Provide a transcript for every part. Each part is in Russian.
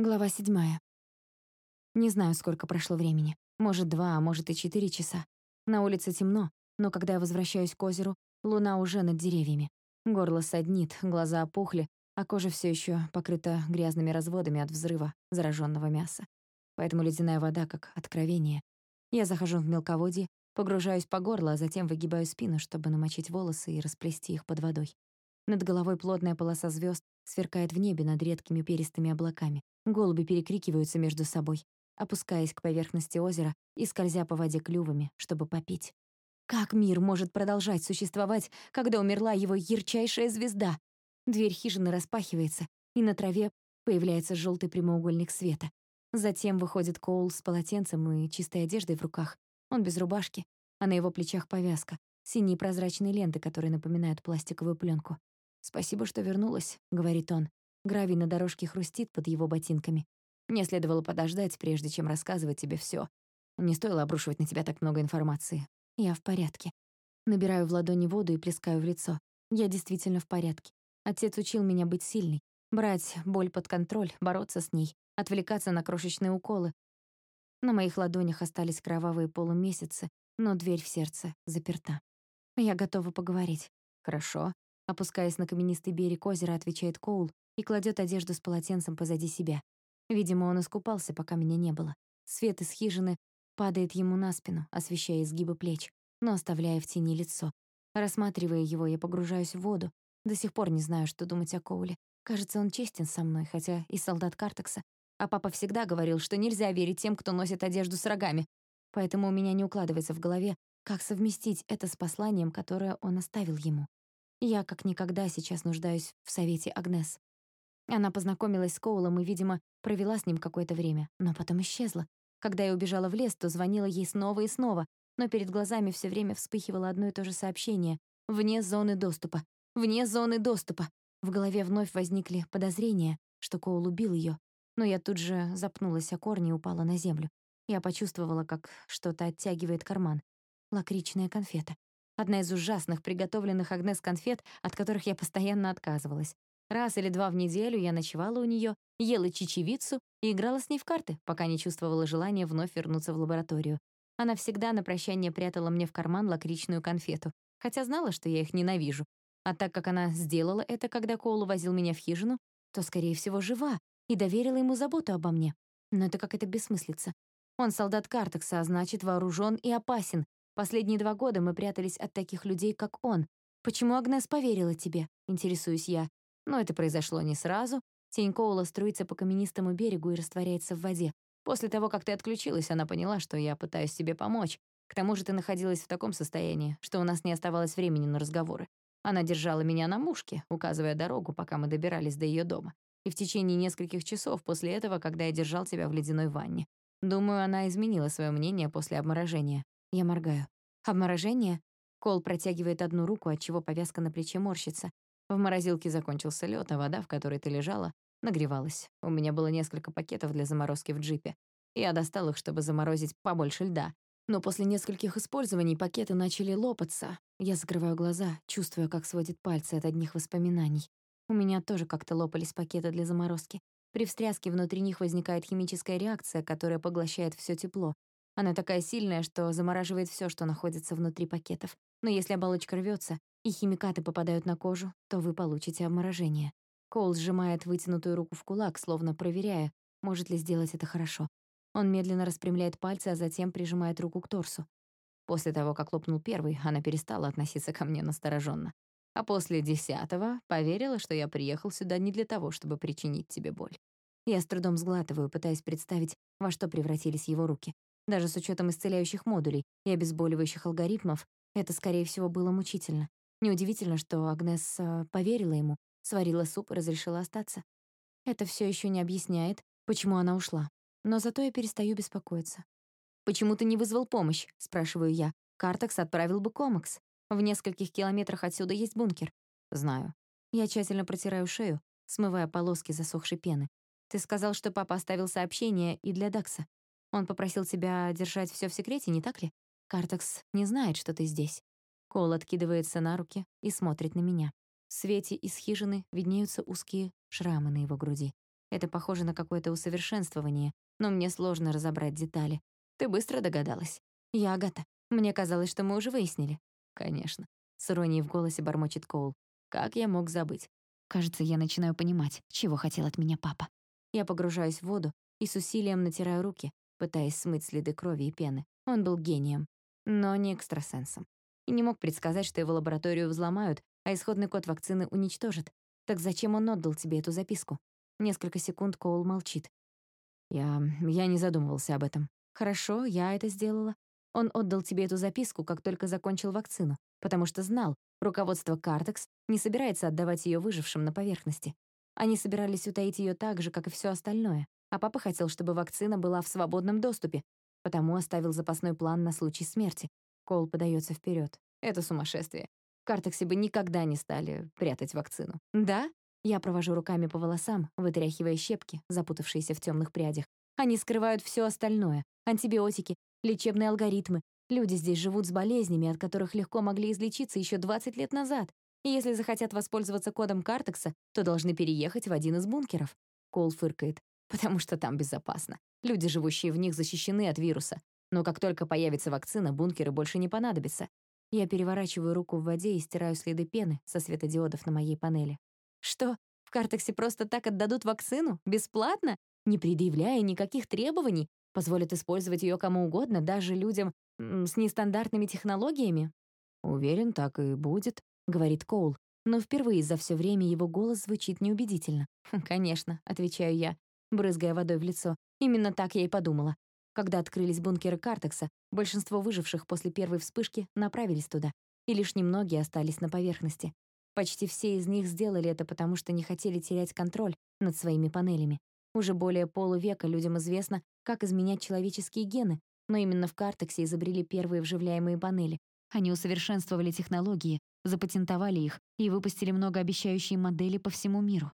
Глава седьмая. Не знаю, сколько прошло времени. Может, два, а может и четыре часа. На улице темно, но когда я возвращаюсь к озеру, луна уже над деревьями. Горло саднит, глаза опухли, а кожа все еще покрыта грязными разводами от взрыва зараженного мяса. Поэтому ледяная вода как откровение. Я захожу в мелководье, погружаюсь по горло, а затем выгибаю спину, чтобы намочить волосы и расплести их под водой. Над головой плотная полоса звезд сверкает в небе над редкими перистыми облаками. Голуби перекрикиваются между собой, опускаясь к поверхности озера и скользя по воде клювами, чтобы попить. Как мир может продолжать существовать, когда умерла его ярчайшая звезда? Дверь хижины распахивается, и на траве появляется желтый прямоугольник света. Затем выходит Коул с полотенцем и чистой одеждой в руках. Он без рубашки, а на его плечах повязка, синие прозрачные ленты, которые напоминают пластиковую пленку. «Спасибо, что вернулась», — говорит он. Гравий на дорожке хрустит под его ботинками. Мне следовало подождать, прежде чем рассказывать тебе всё. Не стоило обрушивать на тебя так много информации. Я в порядке. Набираю в ладони воду и плескаю в лицо. Я действительно в порядке. Отец учил меня быть сильной, брать боль под контроль, бороться с ней, отвлекаться на крошечные уколы. На моих ладонях остались кровавые полумесяцы, но дверь в сердце заперта. Я готова поговорить. Хорошо. Опускаясь на каменистый берег озера, отвечает Коул, и кладет одежду с полотенцем позади себя. Видимо, он искупался, пока меня не было. Свет из хижины падает ему на спину, освещая изгибы плеч, но оставляя в тени лицо. Рассматривая его, я погружаюсь в воду. До сих пор не знаю, что думать о Коуле. Кажется, он честен со мной, хотя и солдат Картекса. А папа всегда говорил, что нельзя верить тем, кто носит одежду с рогами. Поэтому у меня не укладывается в голове, как совместить это с посланием, которое он оставил ему. Я как никогда сейчас нуждаюсь в совете Агнес. Она познакомилась с Коулом и, видимо, провела с ним какое-то время, но потом исчезла. Когда я убежала в лес, то звонила ей снова и снова, но перед глазами все время вспыхивало одно и то же сообщение «Вне зоны доступа! Вне зоны доступа!» В голове вновь возникли подозрения, что Коул убил ее, но я тут же запнулась о корни и упала на землю. Я почувствовала, как что-то оттягивает карман. Лакричная конфета. Одна из ужасных приготовленных Агнес конфет, от которых я постоянно отказывалась. Раз или два в неделю я ночевала у нее, ела чечевицу и играла с ней в карты, пока не чувствовала желания вновь вернуться в лабораторию. Она всегда на прощание прятала мне в карман лакричную конфету, хотя знала, что я их ненавижу. А так как она сделала это, когда Коул возил меня в хижину, то, скорее всего, жива и доверила ему заботу обо мне. Но это как это бессмыслица. Он солдат Картекса, а значит, вооружен и опасен. Последние два года мы прятались от таких людей, как он. Почему Агнес поверила тебе? Интересуюсь я. Но это произошло не сразу. Тень Коула струится по каменистому берегу и растворяется в воде. После того, как ты отключилась, она поняла, что я пытаюсь тебе помочь. К тому же ты находилась в таком состоянии, что у нас не оставалось времени на разговоры. Она держала меня на мушке, указывая дорогу, пока мы добирались до ее дома. И в течение нескольких часов после этого, когда я держал тебя в ледяной ванне. Думаю, она изменила свое мнение после обморожения. Я моргаю. Обморожение? Кол протягивает одну руку, отчего повязка на плече морщится. В морозилке закончился лед, а вода, в которой ты лежала, нагревалась. У меня было несколько пакетов для заморозки в джипе. Я достал их, чтобы заморозить побольше льда. Но после нескольких использований пакеты начали лопаться. Я закрываю глаза, чувствуя, как сводит пальцы от одних воспоминаний. У меня тоже как-то лопались пакеты для заморозки. При встряске внутри них возникает химическая реакция, которая поглощает все тепло. Она такая сильная, что замораживает все, что находится внутри пакетов. Но если оболочка рвется, и химикаты попадают на кожу, то вы получите обморожение. Коул сжимает вытянутую руку в кулак, словно проверяя, может ли сделать это хорошо. Он медленно распрямляет пальцы, а затем прижимает руку к торсу. После того, как лопнул первый, она перестала относиться ко мне настороженно. А после десятого поверила, что я приехал сюда не для того, чтобы причинить тебе боль. Я с трудом сглатываю, пытаясь представить, во что превратились его руки. Даже с учетом исцеляющих модулей и обезболивающих алгоритмов, это, скорее всего, было мучительно. Неудивительно, что Агнес поверила ему, сварила суп и разрешила остаться. Это все еще не объясняет, почему она ушла. Но зато я перестаю беспокоиться. «Почему ты не вызвал помощь?» — спрашиваю я. «Картекс отправил бы Комакс. В нескольких километрах отсюда есть бункер». «Знаю». Я тщательно протираю шею, смывая полоски засохшей пены. «Ты сказал, что папа оставил сообщение и для Дакса. Он попросил тебя держать все в секрете, не так ли? Картекс не знает, что ты здесь». Кол откидывается на руки и смотрит на меня. В свете из хижины виднеются узкие шрамы на его груди. Это похоже на какое-то усовершенствование, но мне сложно разобрать детали. Ты быстро догадалась. Я. Мне казалось, что мы уже выяснили. Конечно. С иронией в голосе бормочет Коул. Как я мог забыть? Кажется, я начинаю понимать, чего хотел от меня папа. Я погружаюсь в воду и с усилием натираю руки, пытаясь смыть следы крови и пены. Он был гением, но не экстрасенсом. И не мог предсказать, что его лабораторию взломают, а исходный код вакцины уничтожат. Так зачем он отдал тебе эту записку? Несколько секунд Коул молчит. Я... я не задумывался об этом. Хорошо, я это сделала. Он отдал тебе эту записку, как только закончил вакцину, потому что знал, руководство Картекс не собирается отдавать ее выжившим на поверхности. Они собирались утаить ее так же, как и все остальное, а папа хотел, чтобы вакцина была в свободном доступе, потому оставил запасной план на случай смерти. Кол подается вперед. Это сумасшествие. В Картексе бы никогда не стали прятать вакцину. Да? Я провожу руками по волосам, вытряхивая щепки, запутавшиеся в темных прядях. Они скрывают все остальное. Антибиотики, лечебные алгоритмы. Люди здесь живут с болезнями, от которых легко могли излечиться еще 20 лет назад. И если захотят воспользоваться кодом Картекса, то должны переехать в один из бункеров. Кол фыркает. Потому что там безопасно. Люди, живущие в них, защищены от вируса. Но как только появится вакцина, бункеры больше не понадобятся. Я переворачиваю руку в воде и стираю следы пены со светодиодов на моей панели. Что, в Картексе просто так отдадут вакцину? Бесплатно? Не предъявляя никаких требований? Позволят использовать ее кому угодно, даже людям с нестандартными технологиями? Уверен, так и будет, говорит Коул. Но впервые за все время его голос звучит неубедительно. «Конечно», — отвечаю я, брызгая водой в лицо. Именно так я и подумала. Когда открылись бункеры Картекса, большинство выживших после первой вспышки направились туда, и лишь немногие остались на поверхности. Почти все из них сделали это потому, что не хотели терять контроль над своими панелями. Уже более полувека людям известно, как изменять человеческие гены, но именно в Картексе изобрели первые вживляемые панели. Они усовершенствовали технологии, запатентовали их и выпустили многообещающие модели по всему миру.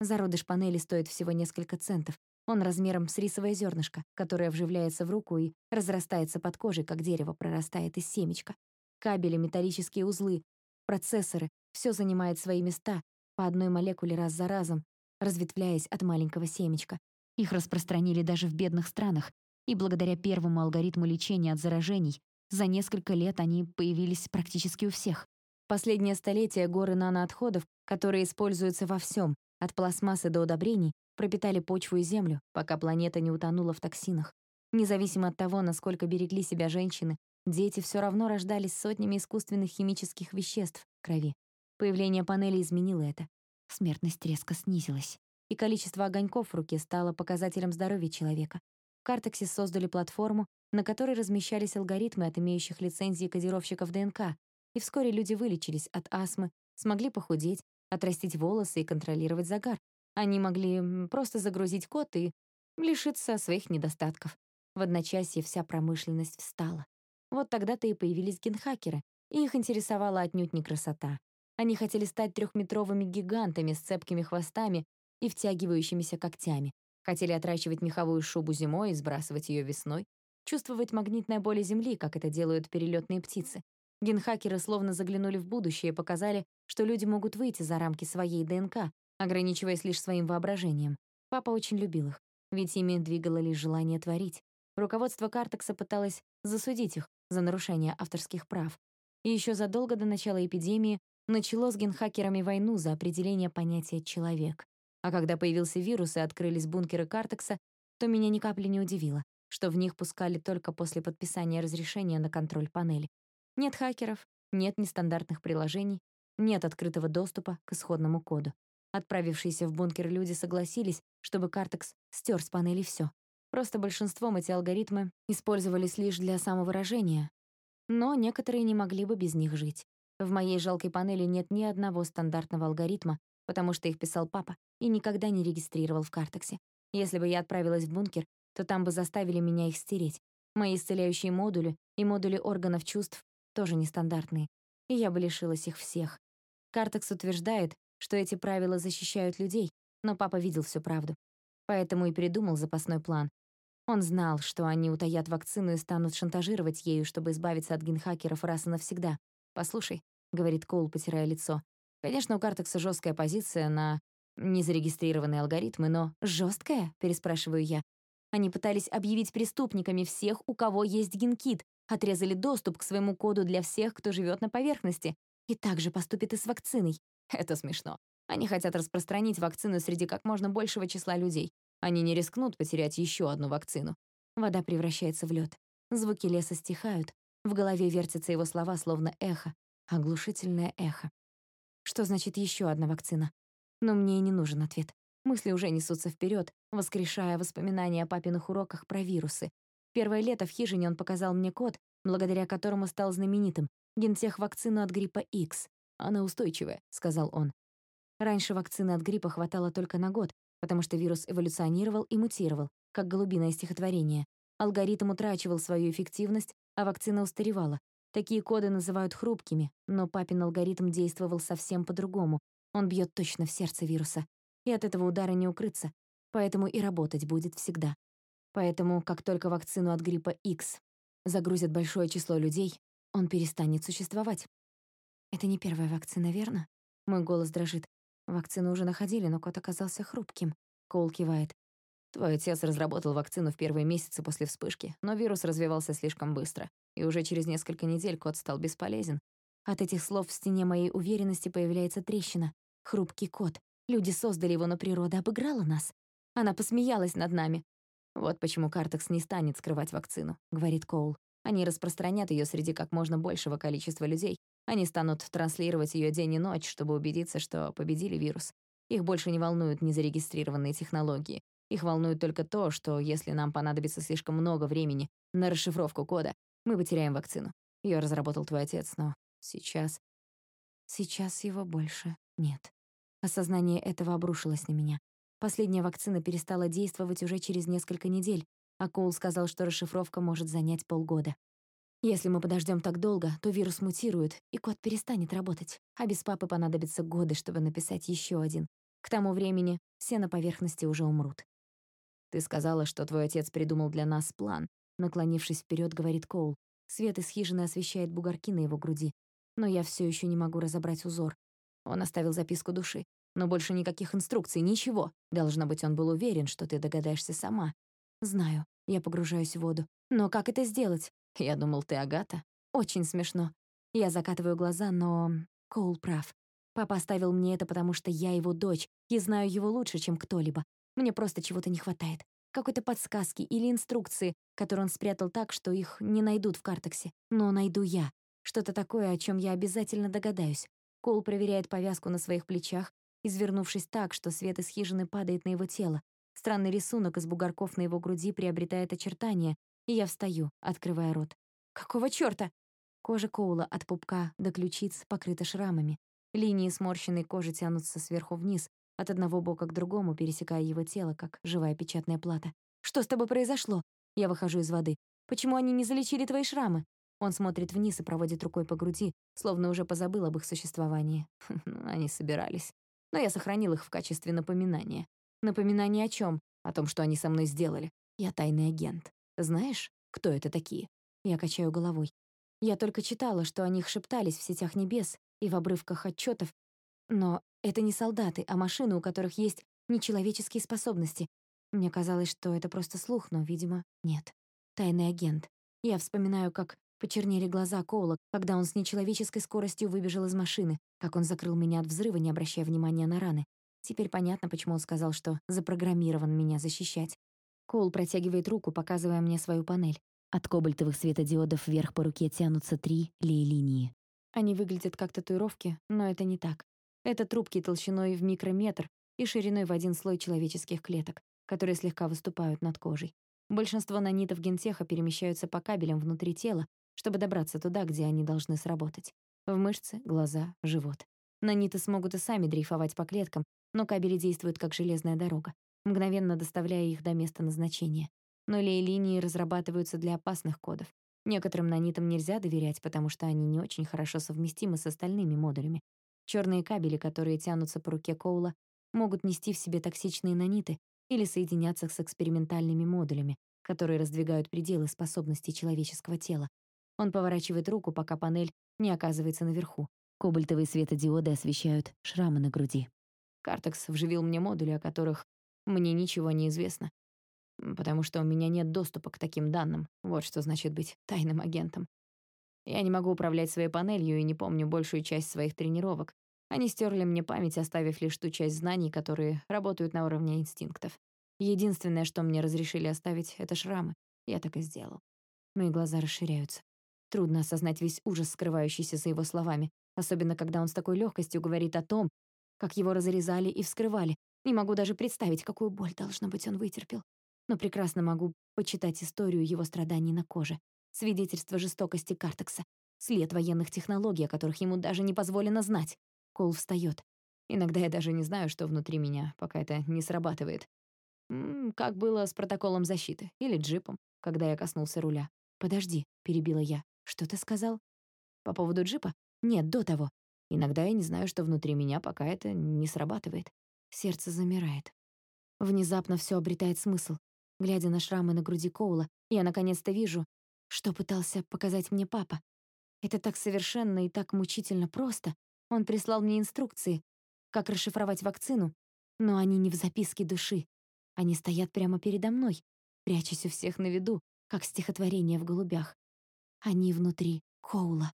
Зародыш панели стоит всего несколько центов. Он размером с рисовое зернышко, которое вживляется в руку и разрастается под кожей, как дерево прорастает из семечка. Кабели, металлические узлы, процессоры — все занимает свои места по одной молекуле раз за разом, разветвляясь от маленького семечка. Их распространили даже в бедных странах, и благодаря первому алгоритму лечения от заражений за несколько лет они появились практически у всех. Последнее столетие горы наноотходов, которые используются во всем, от пластмассы до удобрений, пропитали почву и землю, пока планета не утонула в токсинах. Независимо от того, насколько берегли себя женщины, дети все равно рождались сотнями искусственных химических веществ в крови. Появление панели изменило это. Смертность резко снизилась, и количество огоньков в руке стало показателем здоровья человека. В Картексе создали платформу, на которой размещались алгоритмы от имеющих лицензии кодировщиков ДНК, и вскоре люди вылечились от астмы, смогли похудеть, отрастить волосы и контролировать загар. Они могли просто загрузить код и лишиться своих недостатков. В одночасье вся промышленность встала. Вот тогда-то и появились генхакеры, и их интересовала отнюдь не красота. Они хотели стать трехметровыми гигантами с цепкими хвостами и втягивающимися когтями. Хотели отращивать меховую шубу зимой и сбрасывать ее весной. Чувствовать магнитное поле Земли, как это делают перелетные птицы. Генхакеры словно заглянули в будущее и показали, что люди могут выйти за рамки своей ДНК, ограничиваясь лишь своим воображением. Папа очень любил их, ведь ими двигало лишь желание творить. Руководство Картекса пыталось засудить их за нарушение авторских прав. И еще задолго до начала эпидемии начало с генхакерами войну за определение понятия «человек». А когда появился вирус и открылись бункеры Картекса, то меня ни капли не удивило, что в них пускали только после подписания разрешения на контроль панели. Нет хакеров, нет нестандартных приложений, нет открытого доступа к исходному коду. Отправившиеся в бункер люди согласились, чтобы Картекс стер с панели все. Просто большинством эти алгоритмы использовались лишь для самовыражения, но некоторые не могли бы без них жить. В моей жалкой панели нет ни одного стандартного алгоритма, потому что их писал папа и никогда не регистрировал в Картексе. Если бы я отправилась в бункер, то там бы заставили меня их стереть. Мои исцеляющие модули и модули органов чувств тоже нестандартные, и я бы лишилась их всех. Картекс утверждает, что эти правила защищают людей, но папа видел всю правду. Поэтому и придумал запасной план. Он знал, что они утаят вакцину и станут шантажировать ею, чтобы избавиться от генхакеров раз и навсегда. «Послушай», — говорит Коул, потирая лицо, «конечно, у Картекса жесткая позиция на Незарегистрированные алгоритмы, но жесткая? переспрашиваю я. Они пытались объявить преступниками всех, у кого есть генкит, отрезали доступ к своему коду для всех, кто живет на поверхности, и также поступит и с вакциной. Это смешно. Они хотят распространить вакцину среди как можно большего числа людей. Они не рискнут потерять еще одну вакцину. Вода превращается в лед. Звуки леса стихают. В голове вертятся его слова, словно эхо. Оглушительное эхо. Что значит еще одна вакцина? Но мне и не нужен ответ. Мысли уже несутся вперед, воскрешая воспоминания о папиных уроках про вирусы. Первое лето в хижине он показал мне код, благодаря которому стал знаменитым. Гентех-вакцину от гриппа X. Она устойчивая, сказал он. Раньше вакцины от гриппа хватало только на год, потому что вирус эволюционировал и мутировал, как голубиное стихотворение. Алгоритм утрачивал свою эффективность, а вакцина устаревала. Такие коды называют хрупкими, но папин алгоритм действовал совсем по-другому. Он бьет точно в сердце вируса. И от этого удара не укрыться. Поэтому и работать будет всегда. Поэтому, как только вакцину от гриппа X загрузят большое число людей, он перестанет существовать. Это не первая вакцина, верно? Мой голос дрожит. Вакцину уже находили, но кот оказался хрупким. Коул кивает. Твой отец разработал вакцину в первые месяцы после вспышки, но вирус развивался слишком быстро, и уже через несколько недель кот стал бесполезен. От этих слов в стене моей уверенности появляется трещина. Хрупкий кот. Люди создали его, но природа обыграла нас. Она посмеялась над нами. «Вот почему Картекс не станет скрывать вакцину», — говорит Коул. «Они распространят ее среди как можно большего количества людей, они станут транслировать ее день и ночь, чтобы убедиться, что победили вирус. Их больше не волнуют незарегистрированные технологии. Их волнует только то, что если нам понадобится слишком много времени на расшифровку кода, мы потеряем вакцину. Ее разработал твой отец, но сейчас... Сейчас его больше нет. Осознание этого обрушилось на меня. Последняя вакцина перестала действовать уже через несколько недель, а Коул сказал, что расшифровка может занять полгода. Если мы подождем так долго, то вирус мутирует, и код перестанет работать, а без папы понадобятся годы, чтобы написать еще один. К тому времени все на поверхности уже умрут. «Ты сказала, что твой отец придумал для нас план», наклонившись вперед, говорит Коул. Свет из хижины освещает бугорки на его груди, но я все еще не могу разобрать узор. Он оставил записку души, но больше никаких инструкций, ничего. Должно быть, он был уверен, что ты догадаешься сама. Знаю, я погружаюсь в воду. Но как это сделать? Я думал, ты Агата. Очень смешно. Я закатываю глаза, но... Коул прав. Папа оставил мне это, потому что я его дочь и знаю его лучше, чем кто-либо. Мне просто чего-то не хватает. Какой-то подсказки или инструкции, которые он спрятал так, что их не найдут в картексе. Но найду я. Что-то такое, о чем я обязательно догадаюсь. Коул проверяет повязку на своих плечах, извернувшись так, что свет из хижины падает на его тело. Странный рисунок из бугорков на его груди приобретает очертания, и я встаю, открывая рот. «Какого чёрта?» Кожа Коула от пупка до ключиц покрыта шрамами. Линии сморщенной кожи тянутся сверху вниз, от одного бока к другому, пересекая его тело, как живая печатная плата. «Что с тобой произошло?» Я выхожу из воды. «Почему они не залечили твои шрамы?» Он смотрит вниз и проводит рукой по груди, словно уже позабыл об их существовании. Ну, они собирались. Но я сохранил их в качестве напоминания. Напоминание о чем? О том, что они со мной сделали. Я тайный агент. Знаешь, кто это такие?» Я качаю головой. Я только читала, что о них шептались в сетях небес и в обрывках отчетов, но это не солдаты, а машины, у которых есть нечеловеческие способности. Мне казалось, что это просто слух, но, видимо, нет. Тайный агент. Я вспоминаю, как почернели глаза Коула, когда он с нечеловеческой скоростью выбежал из машины, как он закрыл меня от взрыва, не обращая внимания на раны. Теперь понятно, почему он сказал, что запрограммирован меня защищать. Коул протягивает руку, показывая мне свою панель. От кобальтовых светодиодов вверх по руке тянутся три лей-линии. Они выглядят как татуировки, но это не так. Это трубки толщиной в микрометр и шириной в один слой человеческих клеток, которые слегка выступают над кожей. Большинство нанитов гентеха перемещаются по кабелям внутри тела, чтобы добраться туда, где они должны сработать. В мышцы, глаза, живот. Наниты смогут и сами дрейфовать по клеткам, но кабели действуют как железная дорога мгновенно доставляя их до места назначения. Но лей-линии разрабатываются для опасных кодов. Некоторым нанитам нельзя доверять, потому что они не очень хорошо совместимы с остальными модулями. Черные кабели, которые тянутся по руке Коула, могут нести в себе токсичные наниты или соединяться с экспериментальными модулями, которые раздвигают пределы способностей человеческого тела. Он поворачивает руку, пока панель не оказывается наверху. Кобальтовые светодиоды освещают шрамы на груди. Картекс вживил мне модули, о которых мне ничего не известно. Потому что у меня нет доступа к таким данным. Вот что значит быть тайным агентом. Я не могу управлять своей панелью и не помню большую часть своих тренировок. Они стерли мне память, оставив лишь ту часть знаний, которые работают на уровне инстинктов. Единственное, что мне разрешили оставить, — это шрамы. Я так и сделал. Мои глаза расширяются. Трудно осознать весь ужас, скрывающийся за его словами, особенно когда он с такой легкостью говорит о том, как его разрезали и вскрывали. Не могу даже представить, какую боль, должно быть, он вытерпел. Но прекрасно могу почитать историю его страданий на коже, свидетельство жестокости Картекса, след военных технологий, о которых ему даже не позволено знать. Кол встает. Иногда я даже не знаю, что внутри меня, пока это не срабатывает. М -м, как было с протоколом защиты или джипом, когда я коснулся руля. «Подожди», — перебила я. «Что ты сказал?» «По поводу джипа? Нет, до того. Иногда я не знаю, что внутри меня, пока это не срабатывает. Сердце замирает. Внезапно все обретает смысл. Глядя на шрамы на груди Коула, я наконец-то вижу, что пытался показать мне папа. Это так совершенно и так мучительно просто. Он прислал мне инструкции, как расшифровать вакцину, но они не в записке души. Они стоят прямо передо мной, прячась у всех на виду, как стихотворение в голубях. Они внутри Коула.